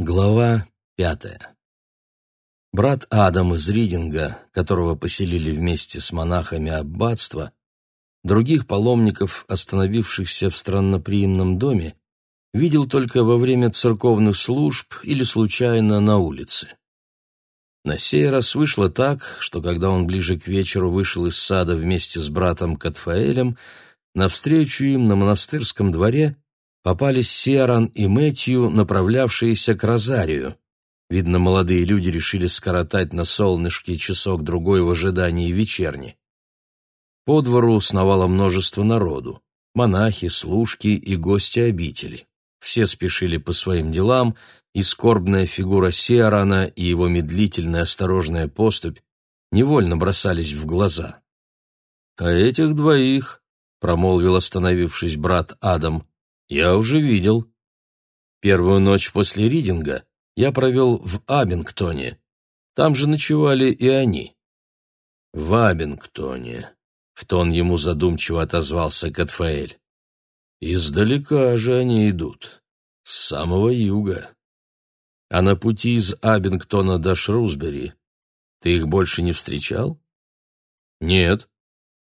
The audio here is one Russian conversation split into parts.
Глава пятая. Брат Адам из Ридинга, которого поселили вместе с монахами аббатства, других паломников, остановившихся в странноприимном доме, видел только во время церковных служб или случайно на улице. На сей раз вышло так, что когда он ближе к вечеру вышел из сада вместе с братом Катфаэлем, навстречу им на монастырском дворе попались Сиаран и Мэтью, направлявшиеся к Розарию. Видно, молодые люди решили скоротать на солнышке часок-другой в ожидании вечерни. По двору сновало множество народу. Монахи, служки и гости обители. Все спешили по своим делам, и скорбная фигура Сиарана и его медлительная осторожная поступь невольно бросались в глаза. «А этих двоих», — промолвил остановившись брат Адам, я уже видел. Первую ночь после ридинга я провел в Абингтоне. Там же ночевали и они. В Абингтоне, в тон ему задумчиво отозвался Катфаэль. Издалека же они идут, с самого юга. А на пути из Абингтона до Шрусбери ты их больше не встречал? Нет.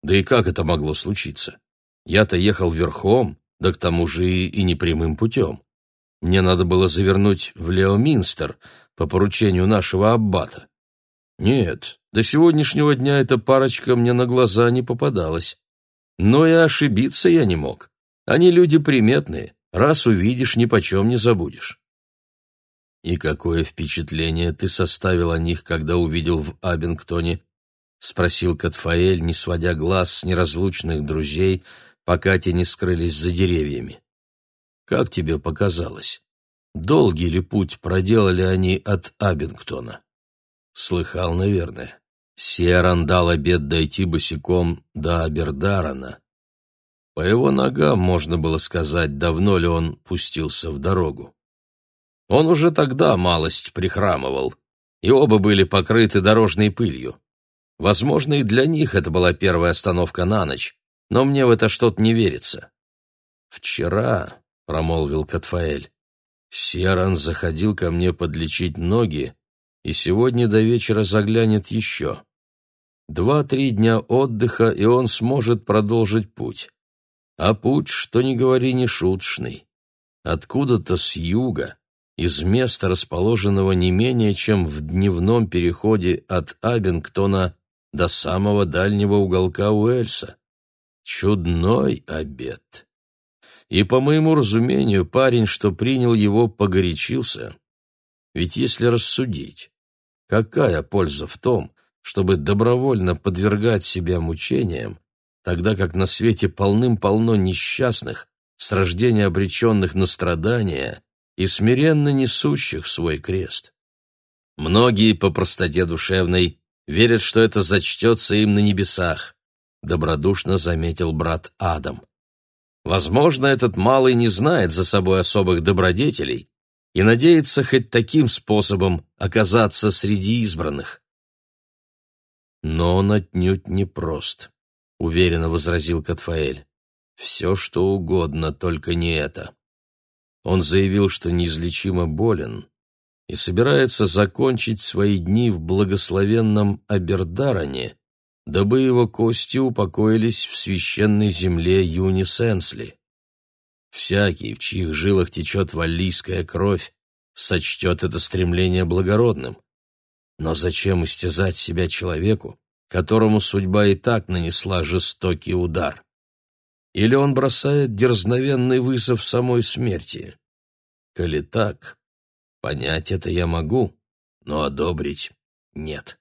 Да и как это могло случиться? Я-то ехал верхом, да к тому же и, непрямым путем. Мне надо было завернуть в Леоминстер по поручению нашего аббата. Нет, до сегодняшнего дня эта парочка мне на глаза не попадалась. Но и ошибиться я не мог. Они люди приметные, раз увидишь, ни почем не забудешь. «И какое впечатление ты составил о них, когда увидел в Абингтоне?» — спросил Катфаэль, не сводя глаз с неразлучных друзей, пока те не скрылись за деревьями. Как тебе показалось, долгий ли путь проделали они от Абингтона? Слыхал, наверное. Сиаран дал обед дойти босиком до Абердарана. По его ногам можно было сказать, давно ли он пустился в дорогу. Он уже тогда малость прихрамывал, и оба были покрыты дорожной пылью. Возможно, и для них это была первая остановка на ночь, но мне в это что-то не верится. Вчера, — промолвил Катфаэль, — Серан заходил ко мне подлечить ноги, и сегодня до вечера заглянет еще. Два-три дня отдыха, и он сможет продолжить путь. А путь, что ни говори, не шуточный. Откуда-то с юга, из места, расположенного не менее чем в дневном переходе от Абингтона до самого дальнего уголка Уэльса. Чудной обед. И, по моему разумению, парень, что принял его, погорячился. Ведь если рассудить, какая польза в том, чтобы добровольно подвергать себя мучениям, тогда как на свете полным-полно несчастных, с рождения обреченных на страдания и смиренно несущих свой крест. Многие по простоте душевной верят, что это зачтется им на небесах, — добродушно заметил брат Адам. «Возможно, этот малый не знает за собой особых добродетелей и надеется хоть таким способом оказаться среди избранных». «Но он отнюдь не прост», — уверенно возразил Катфаэль. «Все, что угодно, только не это». Он заявил, что неизлечимо болен и собирается закончить свои дни в благословенном Абердароне, дабы его кости упокоились в священной земле Юни Сенсли. Всякий, в чьих жилах течет валлийская кровь, сочтет это стремление благородным. Но зачем истязать себя человеку, которому судьба и так нанесла жестокий удар? Или он бросает дерзновенный вызов самой смерти? Коли так, понять это я могу, но одобрить нет.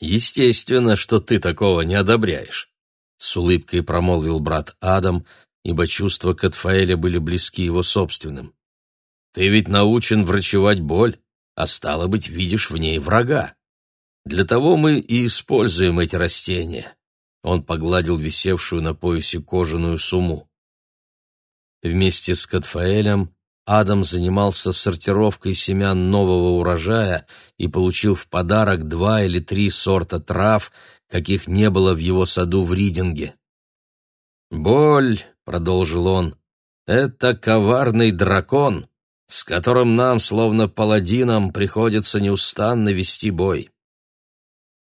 Естественно, что ты такого не одобряешь, с улыбкой промолвил брат Адам, ибо чувства Катфаэля были близки его собственным. Ты ведь научен врачевать боль, а стало быть, видишь в ней врага. Для того мы и используем эти растения. Он погладил висевшую на поясе кожаную сумму. Вместе с Катфаэлем Адам занимался сортировкой семян нового урожая и получил в подарок два или три сорта трав, каких не было в его саду в Ридинге. «Боль», — продолжил он, — «это коварный дракон, с которым нам, словно паладинам, приходится неустанно вести бой.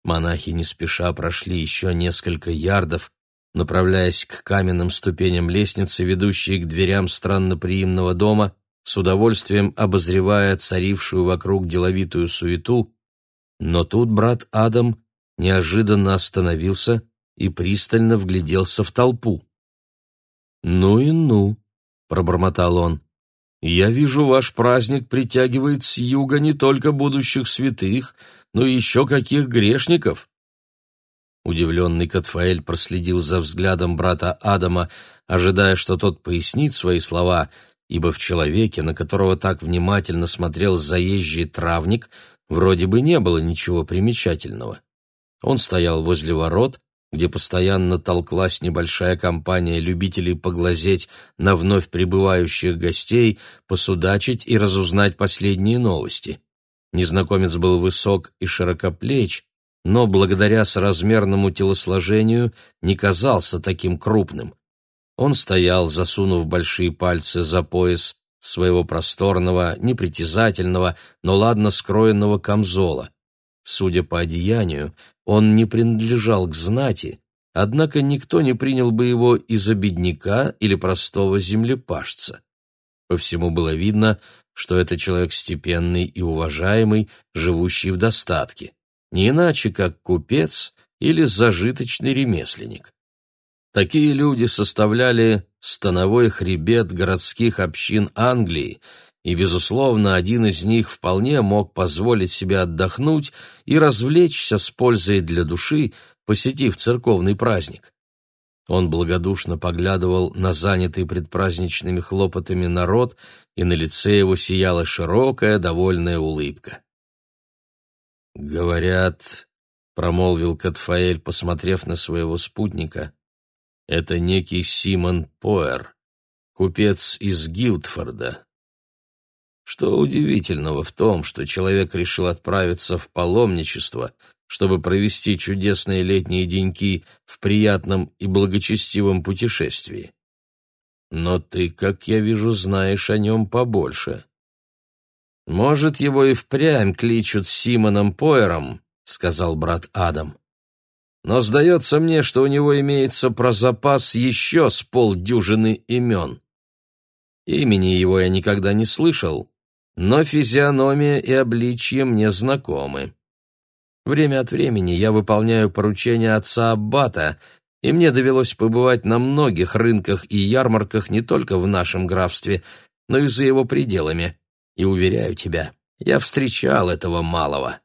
Монахи не спеша прошли еще несколько ярдов, направляясь к каменным ступеням лестницы, ведущей к дверям странноприимного дома, с удовольствием обозревая царившую вокруг деловитую суету, но тут брат Адам неожиданно остановился и пристально вгляделся в толпу. «Ну и ну», — пробормотал он, — «я вижу, ваш праздник притягивает с юга не только будущих святых, но и еще каких грешников». Удивленный Катфаэль проследил за взглядом брата Адама, ожидая, что тот пояснит свои слова, ибо в человеке, на которого так внимательно смотрел заезжий травник, вроде бы не было ничего примечательного. Он стоял возле ворот, где постоянно толклась небольшая компания любителей поглазеть на вновь прибывающих гостей, посудачить и разузнать последние новости. Незнакомец был высок и широкоплеч, но благодаря соразмерному телосложению не казался таким крупным. Он стоял, засунув большие пальцы за пояс своего просторного, непритязательного, но ладно скроенного камзола. Судя по одеянию, он не принадлежал к знати, однако никто не принял бы его из-за бедняка или простого землепашца. По всему было видно, что это человек степенный и уважаемый, живущий в достатке, не иначе как купец или зажиточный ремесленник. Такие люди составляли становой хребет городских общин Англии, и, безусловно, один из них вполне мог позволить себе отдохнуть и развлечься с пользой для души, посетив церковный праздник. Он благодушно поглядывал на занятый предпраздничными хлопотами народ, и на лице его сияла широкая, довольная улыбка. «Говорят», — промолвил Катфаэль, посмотрев на своего спутника, это некий Симон Поэр, купец из Гилдфорда. Что удивительного в том, что человек решил отправиться в паломничество, чтобы провести чудесные летние деньки в приятном и благочестивом путешествии? Но ты, как я вижу, знаешь о нем побольше. Может, его и впрямь кличут Симоном Поэром, сказал брат Адам но сдается мне, что у него имеется про запас еще с полдюжины имен. Имени его я никогда не слышал, но физиономия и обличье мне знакомы. Время от времени я выполняю поручения отца Аббата, и мне довелось побывать на многих рынках и ярмарках не только в нашем графстве, но и за его пределами. И уверяю тебя, я встречал этого малого.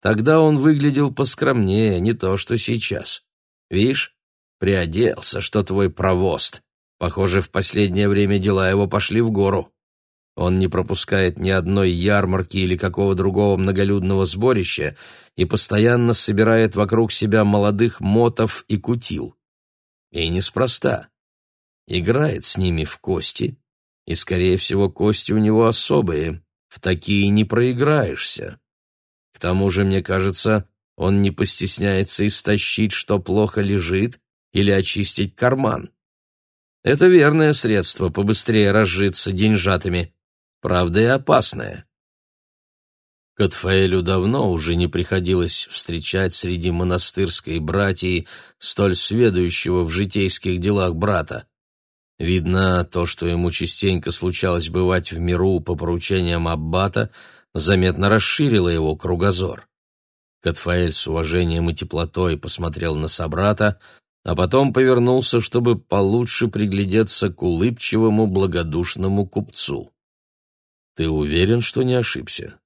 Тогда он выглядел поскромнее, не то что сейчас. Вишь, приоделся, что твой провост. Похоже, в последнее время дела его пошли в гору. Он не пропускает ни одной ярмарки или какого другого многолюдного сборища и постоянно собирает вокруг себя молодых мотов и кутил. И неспроста. Играет с ними в кости, и, скорее всего, кости у него особые, в такие не проиграешься. К тому же, мне кажется, он не постесняется истощить, что плохо лежит, или очистить карман. Это верное средство побыстрее разжиться деньжатами, правда и опасное. Катфаэлю давно уже не приходилось встречать среди монастырской братьи столь сведущего в житейских делах брата. Видно, то, что ему частенько случалось бывать в миру по поручениям аббата — заметно расширило его кругозор. Катфаэль с уважением и теплотой посмотрел на собрата, а потом повернулся, чтобы получше приглядеться к улыбчивому, благодушному купцу. «Ты уверен, что не ошибся?»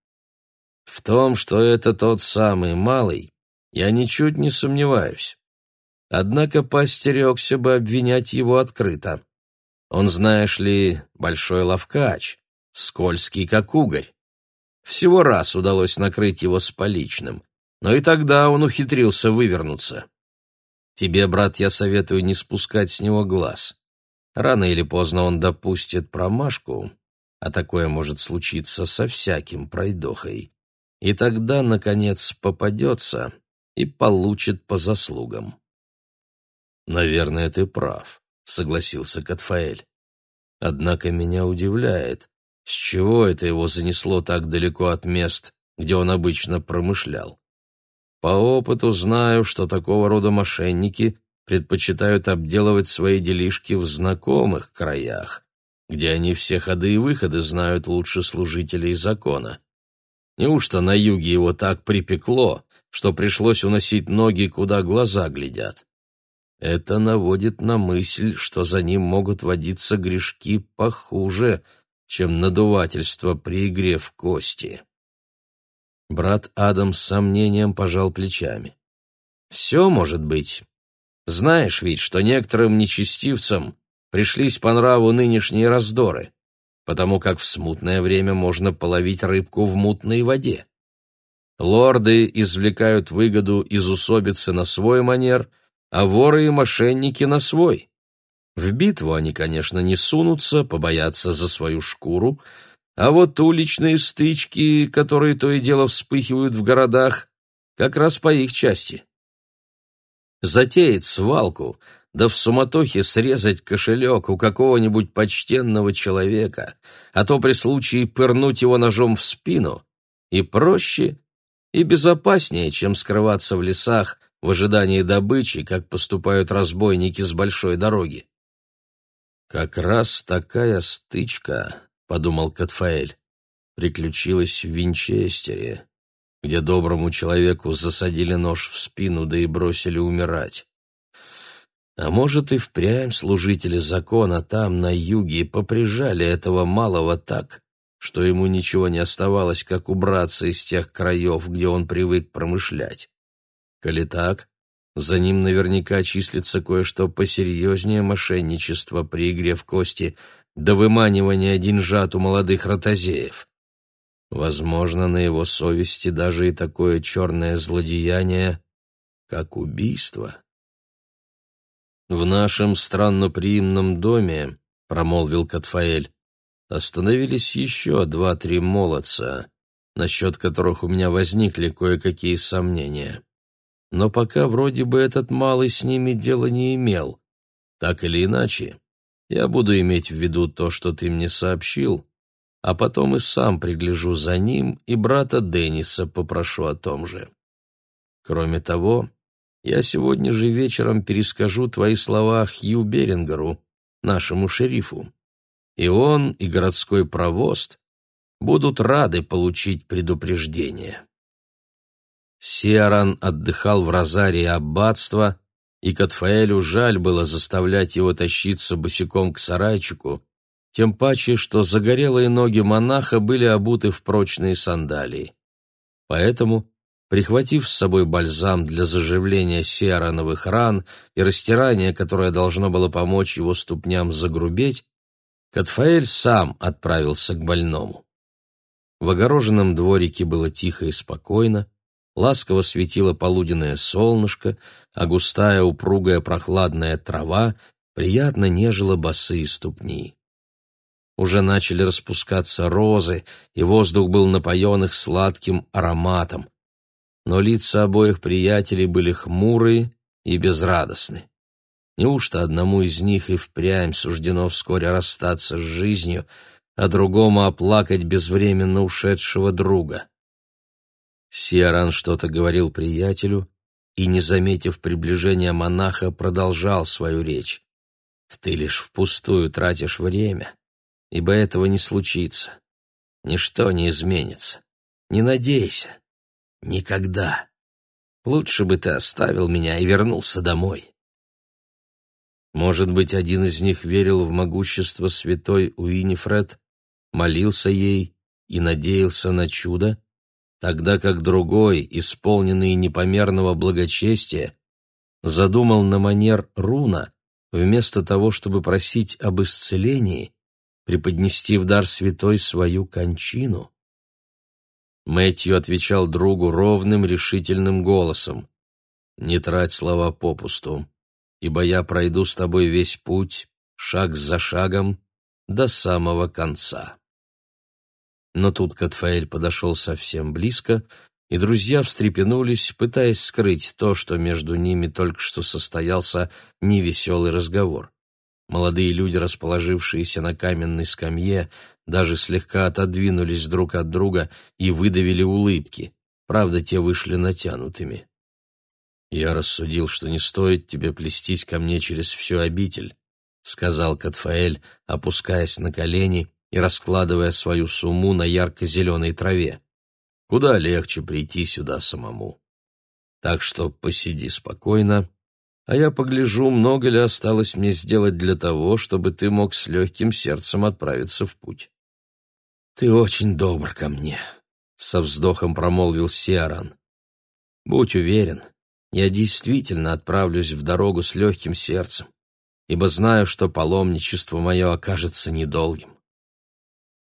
«В том, что это тот самый малый, я ничуть не сомневаюсь. Однако поостерегся бы обвинять его открыто. Он, знаешь ли, большой ловкач, скользкий, как угорь. Всего раз удалось накрыть его с поличным, но и тогда он ухитрился вывернуться. Тебе, брат, я советую не спускать с него глаз. Рано или поздно он допустит промашку, а такое может случиться со всяким пройдохой. И тогда, наконец, попадется и получит по заслугам. «Наверное, ты прав», — согласился Катфаэль. «Однако меня удивляет, с чего это его занесло так далеко от мест, где он обычно промышлял. По опыту знаю, что такого рода мошенники предпочитают обделывать свои делишки в знакомых краях, где они все ходы и выходы знают лучше служителей закона. Неужто на юге его так припекло, что пришлось уносить ноги, куда глаза глядят? Это наводит на мысль, что за ним могут водиться грешки похуже, чем надувательство при игре в кости. Брат Адам с сомнением пожал плечами. «Все может быть. Знаешь ведь, что некоторым нечестивцам пришлись по нраву нынешние раздоры, потому как в смутное время можно половить рыбку в мутной воде. Лорды извлекают выгоду из усобицы на свой манер, а воры и мошенники на свой. В битву они, конечно, не сунутся, побоятся за свою шкуру, а вот уличные стычки, которые то и дело вспыхивают в городах, как раз по их части. Затеять свалку, да в суматохе срезать кошелек у какого-нибудь почтенного человека, а то при случае пырнуть его ножом в спину, и проще, и безопаснее, чем скрываться в лесах в ожидании добычи, как поступают разбойники с большой дороги. Как раз такая стычка подумал Катфаэль, приключилось в Винчестере, где доброму человеку засадили нож в спину да и бросили умирать. А может, и впрямь служители закона там, на юге, поприжали этого малого так, что ему ничего не оставалось, как убраться из тех краев, где он привык промышлять. Коли так, за ним наверняка числится кое-что посерьезнее мошенничества при игре в кости — до выманивания деньжат у молодых ротозеев. Возможно, на его совести даже и такое черное злодеяние, как убийство. «В нашем странноприимном доме», — промолвил Катфаэль, — «остановились еще два-три молодца, насчет которых у меня возникли кое-какие сомнения. Но пока вроде бы этот малый с ними дела не имел. Так или иначе, я буду иметь в виду то, что ты мне сообщил, а потом и сам пригляжу за ним и брата Денниса попрошу о том же. Кроме того, я сегодня же вечером перескажу твои слова Хью Берингеру, нашему шерифу. И он, и городской провост будут рады получить предупреждение. Сиаран отдыхал в Розарии аббатства, и Катфаэлю жаль было заставлять его тащиться босиком к сарайчику, тем паче, что загорелые ноги монаха были обуты в прочные сандалии. Поэтому, прихватив с собой бальзам для заживления сиарановых ран и растирания, которое должно было помочь его ступням загрубеть, Катфаэль сам отправился к больному. В огороженном дворике было тихо и спокойно, ласково светило полуденное солнышко, а густая упругая прохладная трава приятно нежила босые ступни. Уже начали распускаться розы, и воздух был напоен их сладким ароматом. Но лица обоих приятелей были хмурые и безрадостны. Неужто одному из них и впрямь суждено вскоре расстаться с жизнью, а другому оплакать безвременно ушедшего друга? Сиаран что-то говорил приятелю и, не заметив приближения монаха, продолжал свою речь. «Ты лишь впустую тратишь время, ибо этого не случится. Ничто не изменится. Не надейся. Никогда. Лучше бы ты оставил меня и вернулся домой». Может быть, один из них верил в могущество святой Уинифред, молился ей и надеялся на чудо, тогда как другой, исполненный непомерного благочестия, задумал на манер руна, вместо того, чтобы просить об исцелении, преподнести в дар святой свою кончину. Мэтью отвечал другу ровным, решительным голосом. «Не трать слова попусту, ибо я пройду с тобой весь путь, шаг за шагом, до самого конца». Но тут Катфаэль подошел совсем близко, и друзья встрепенулись, пытаясь скрыть то, что между ними только что состоялся невеселый разговор. Молодые люди, расположившиеся на каменной скамье, даже слегка отодвинулись друг от друга и выдавили улыбки. Правда, те вышли натянутыми. «Я рассудил, что не стоит тебе плестись ко мне через всю обитель», — сказал Катфаэль, опускаясь на колени и раскладывая свою сумму на ярко-зеленой траве. «Куда легче прийти сюда самому. Так что посиди спокойно, а я погляжу, много ли осталось мне сделать для того, чтобы ты мог с легким сердцем отправиться в путь». «Ты очень добр ко мне», — со вздохом промолвил Сиаран. «Будь уверен, я действительно отправлюсь в дорогу с легким сердцем, ибо знаю, что паломничество мое окажется недолгим».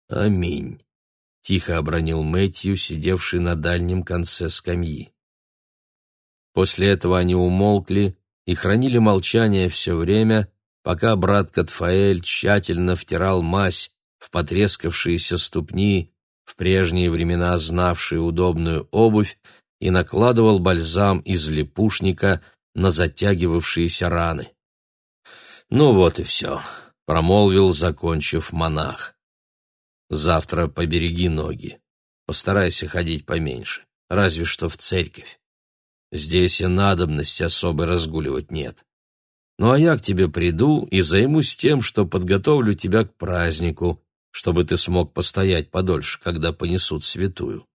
«Аминь», — тихо обронил Мэтью, сидевший на дальнем конце скамьи. После этого они умолкли и хранили молчание все время, пока брат Катфаэль тщательно втирал мазь в потрескавшиеся ступни, в прежние времена знавшие удобную обувь, и накладывал бальзам из лепушника на затягивавшиеся раны. «Ну вот и все», — промолвил, закончив монах. «Завтра побереги ноги. Постарайся ходить поменьше, разве что в церковь. Здесь и надобности особой разгуливать нет. Ну а я к тебе приду и займусь тем, что подготовлю тебя к празднику, чтобы ты смог постоять подольше, когда понесут святую.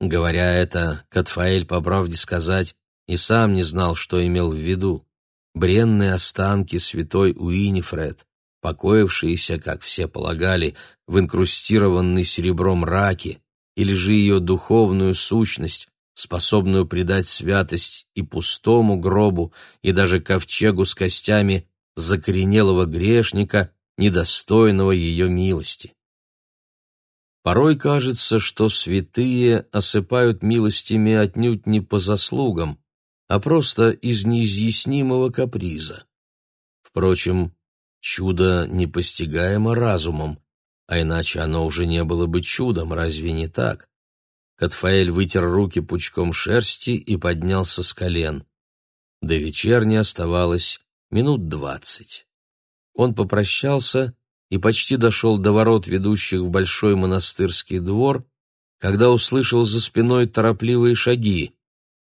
Говоря это, Катфаэль, по правде сказать, и сам не знал, что имел в виду. Бренные останки святой Уинифред, покоившиеся, как все полагали, в инкрустированной серебром раке, или же ее духовную сущность, способную придать святость и пустому гробу, и даже ковчегу с костями закоренелого грешника, недостойного ее милости. Порой кажется, что святые осыпают милостями отнюдь не по заслугам, а просто из неизъяснимого каприза. Впрочем, чудо непостигаемо разумом, а иначе оно уже не было бы чудом, разве не так? Катфаэль вытер руки пучком шерсти и поднялся с колен. До вечерни оставалось минут двадцать. Он попрощался и почти дошел до ворот, ведущих в большой монастырский двор, когда услышал за спиной торопливые шаги.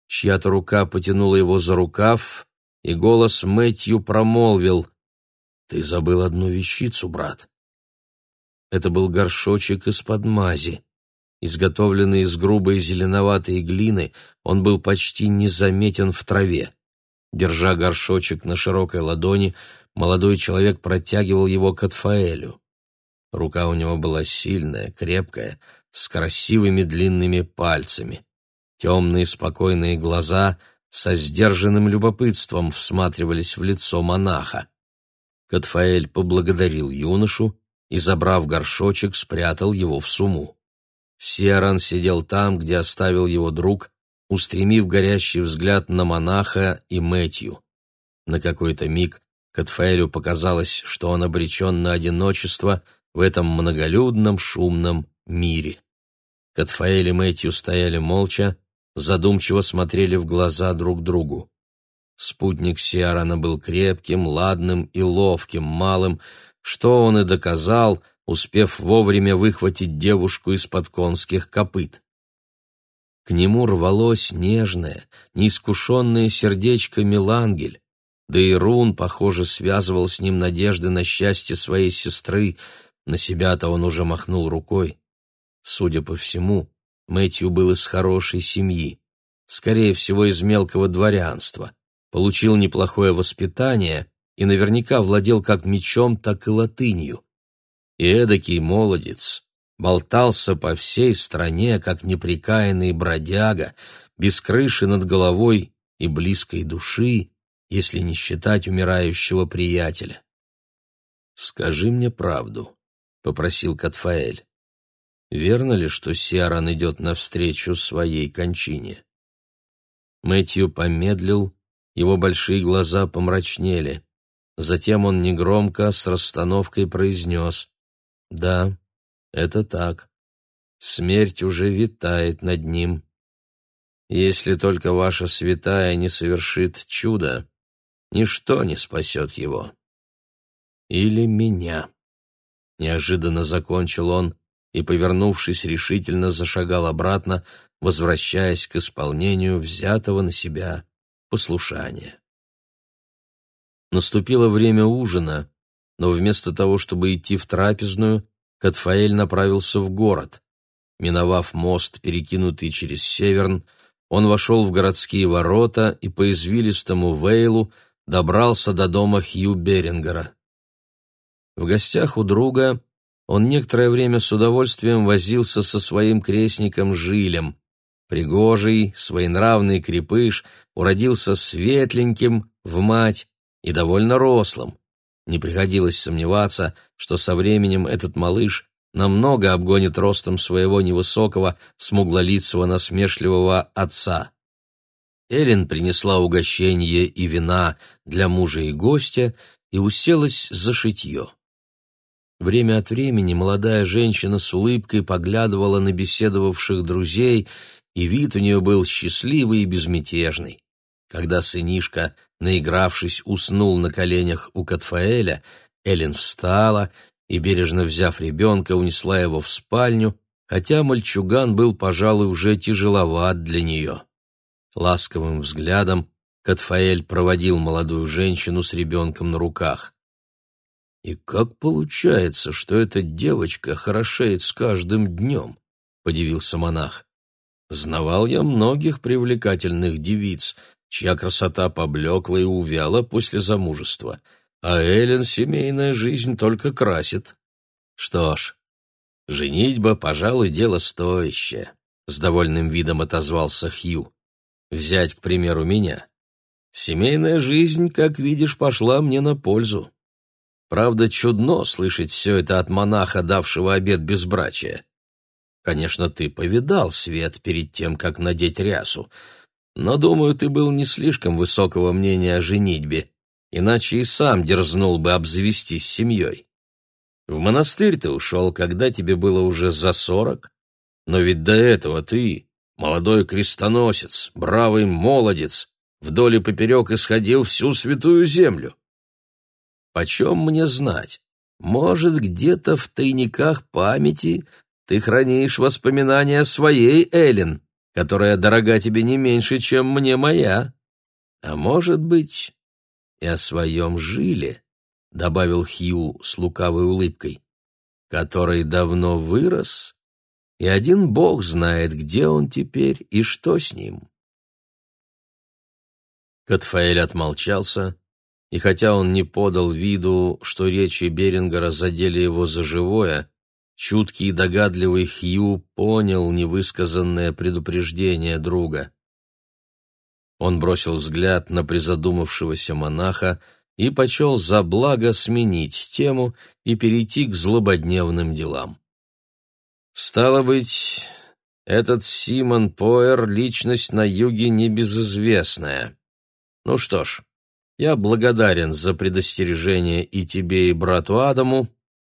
Чья-то рука потянула его за рукав, и голос Мэтью промолвил «Ты забыл одну вещицу, брат». Это был горшочек из-под мази. Изготовленный из грубой зеленоватой глины, он был почти незаметен в траве. Держа горшочек на широкой ладони, молодой человек протягивал его к Атфаэлю. Рука у него была сильная, крепкая, с красивыми длинными пальцами. Темные спокойные глаза со сдержанным любопытством всматривались в лицо монаха. Катфаэль поблагодарил юношу и, забрав горшочек, спрятал его в суму. Сиаран сидел там, где оставил его друг, устремив горящий взгляд на монаха и Мэтью. На какой-то миг Катфаэлю показалось, что он обречен на одиночество в этом многолюдном шумном мире. Катфаэль и Мэтью стояли молча, задумчиво смотрели в глаза друг другу. Спутник Сиарана был крепким, ладным и ловким, малым, что он и доказал, успев вовремя выхватить девушку из-под конских копыт. К нему рвалось нежное, неискушенное сердечко Милангель, да и Рун, похоже, связывал с ним надежды на счастье своей сестры, на себя-то он уже махнул рукой. Судя по всему, Мэтью был из хорошей семьи, скорее всего, из мелкого дворянства, получил неплохое воспитание и наверняка владел как мечом, так и латынью. И эдакий молодец болтался по всей стране, как неприкаянный бродяга, без крыши над головой и близкой души, если не считать умирающего приятеля. «Скажи мне правду», — попросил Катфаэль. «Верно ли, что Сиаран идет навстречу своей кончине?» Мэтью помедлил, его большие глаза помрачнели. Затем он негромко, с расстановкой произнес «Да, это так. Смерть уже витает над ним. Если только ваша святая не совершит чудо, ничто не спасет его. или меня. Неожиданно закончил он и, повернувшись, решительно зашагал обратно, возвращаясь к исполнению взятого на себя послушания. Наступило время ужина, но вместо того, чтобы идти в трапезную, Катфаэль направился в город. Миновав мост, перекинутый через Северн, он вошел в городские ворота и по извилистому Вейлу добрался до дома Хью Берингера. В гостях у друга он некоторое время с удовольствием возился со своим крестником Жилем. Пригожий, своенравный крепыш уродился светленьким в мать и довольно рослым. Не приходилось сомневаться, что со временем этот малыш намного обгонит ростом своего невысокого, смуглолицего, насмешливого отца. Эллен принесла угощение и вина для мужа и гостя и уселась за шитье. Время от времени молодая женщина с улыбкой поглядывала на беседовавших друзей, и вид у нее был счастливый и безмятежный. Когда сынишка, наигравшись, уснул на коленях у Катфаэля, Эллен встала и, бережно взяв ребенка, унесла его в спальню, хотя мальчуган был, пожалуй, уже тяжеловат для нее. Ласковым взглядом Катфаэль проводил молодую женщину с ребенком на руках. «И как получается, что эта девочка хорошеет с каждым днем?» — подивился монах. «Знавал я многих привлекательных девиц, чья красота поблекла и увяла после замужества, а Эллен семейная жизнь только красит. Что ж, женитьба, пожалуй, дело стоящее», — с довольным видом отозвался Хью. «Взять, к примеру, меня. Семейная жизнь, как видишь, пошла мне на пользу. Правда, чудно слышать все это от монаха, давшего обет безбрачия. Конечно, ты повидал свет перед тем, как надеть рясу, но, думаю, ты был не слишком высокого мнения о женитьбе, иначе и сам дерзнул бы обзавестись семьей. В монастырь ты ушел, когда тебе было уже за сорок, но ведь до этого ты, молодой крестоносец, бравый молодец, вдоль и поперек исходил всю святую землю. Почем мне знать? Может, где-то в тайниках памяти ты хранишь воспоминания своей Эллен, которая дорога тебе не меньше, чем мне моя. А может быть, и о своем жиле, — добавил Хью с лукавой улыбкой, — который давно вырос, и один бог знает, где он теперь и что с ним. Катфаэль отмолчался, и хотя он не подал виду, что речи Берингера задели его за живое, чуткий и догадливый Хью понял невысказанное предупреждение друга. Он бросил взгляд на призадумавшегося монаха и почел за благо сменить тему и перейти к злободневным делам. Стало быть, этот Симон Поэр — личность на юге небезызвестная. Ну что ж, я благодарен за предостережение и тебе, и брату Адаму,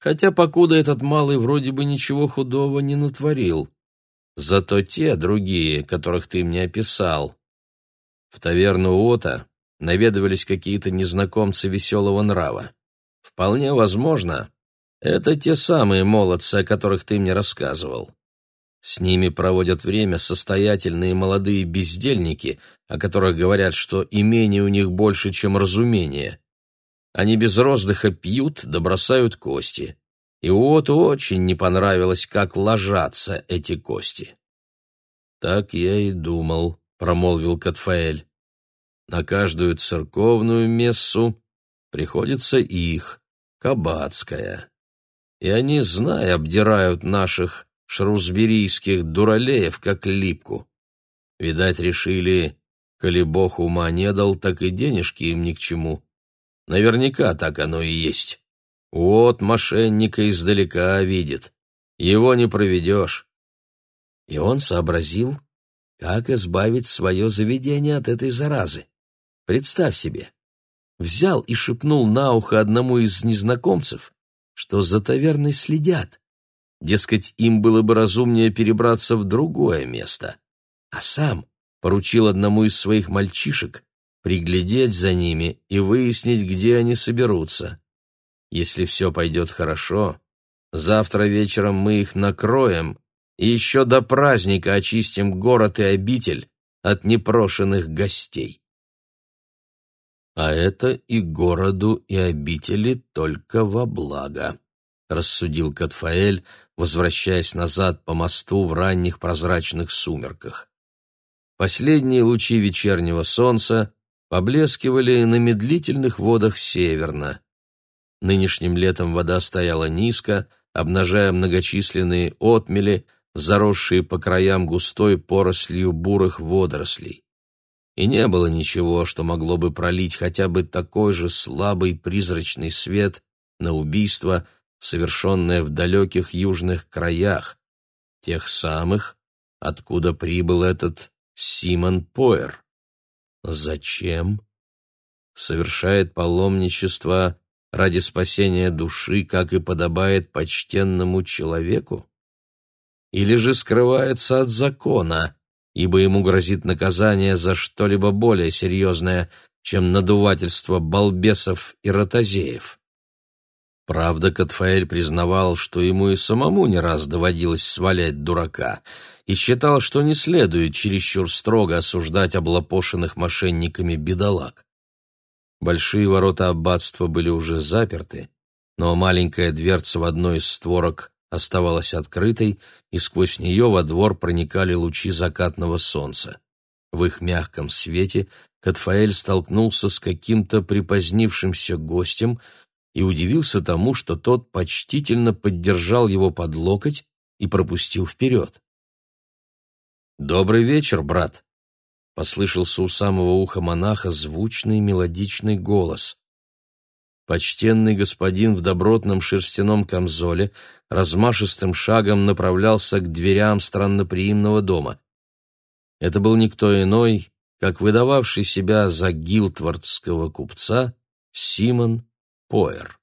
хотя покуда этот малый вроде бы ничего худого не натворил. Зато те, другие, которых ты мне описал. В таверну Ота наведывались какие-то незнакомцы веселого нрава. Вполне возможно, это те самые молодцы, о которых ты мне рассказывал. С ними проводят время состоятельные молодые бездельники, о которых говорят, что имение у них больше, чем разумение. Они без роздыха пьют да кости. И Уоту очень не понравилось, как ложатся эти кости. «Так я и думал», — промолвил Катфаэль. «На каждую церковную мессу приходится их, кабацкая. И они, зная, обдирают наших шрусберийских дуралеев, как липку. Видать, решили, коли бог ума не дал, так и денежки им ни к чему. Наверняка так оно и есть. Вот мошенника издалека видит. Его не проведешь. И он сообразил, как избавить свое заведение от этой заразы. Представь себе, взял и шепнул на ухо одному из незнакомцев, что за таверной следят, Дескать, им было бы разумнее перебраться в другое место. А сам поручил одному из своих мальчишек приглядеть за ними и выяснить, где они соберутся. Если все пойдет хорошо, завтра вечером мы их накроем и еще до праздника очистим город и обитель от непрошенных гостей. А это и городу, и обители только во благо, рассудил Катфаэль, возвращаясь назад по мосту в ранних прозрачных сумерках. Последние лучи вечернего солнца поблескивали на медлительных водах северно. Нынешним летом вода стояла низко, обнажая многочисленные отмели, заросшие по краям густой порослью бурых водорослей. И не было ничего, что могло бы пролить хотя бы такой же слабый призрачный свет на убийство, совершенное в далеких южных краях, тех самых, откуда прибыл этот Симон Пойер. Зачем? Совершает паломничество ради спасения души, как и подобает почтенному человеку? Или же скрывается от закона, ибо ему грозит наказание за что-либо более серьезное, чем надувательство балбесов и ротозеев? Правда, Катфаэль признавал, что ему и самому не раз доводилось свалять дурака, и считал, что не следует чересчур строго осуждать облапошенных мошенниками бедолаг. Большие ворота аббатства были уже заперты, но маленькая дверца в одной из створок оставалась открытой, и сквозь нее во двор проникали лучи закатного солнца. В их мягком свете Катфаэль столкнулся с каким-то припозднившимся гостем — и удивился тому, что тот почтительно поддержал его под локоть и пропустил вперед. «Добрый вечер, брат!» — послышался у самого уха монаха звучный мелодичный голос. Почтенный господин в добротном шерстяном камзоле размашистым шагом направлялся к дверям странноприимного дома. Это был никто иной, как выдававший себя за гилтвардского купца Симон Поэр.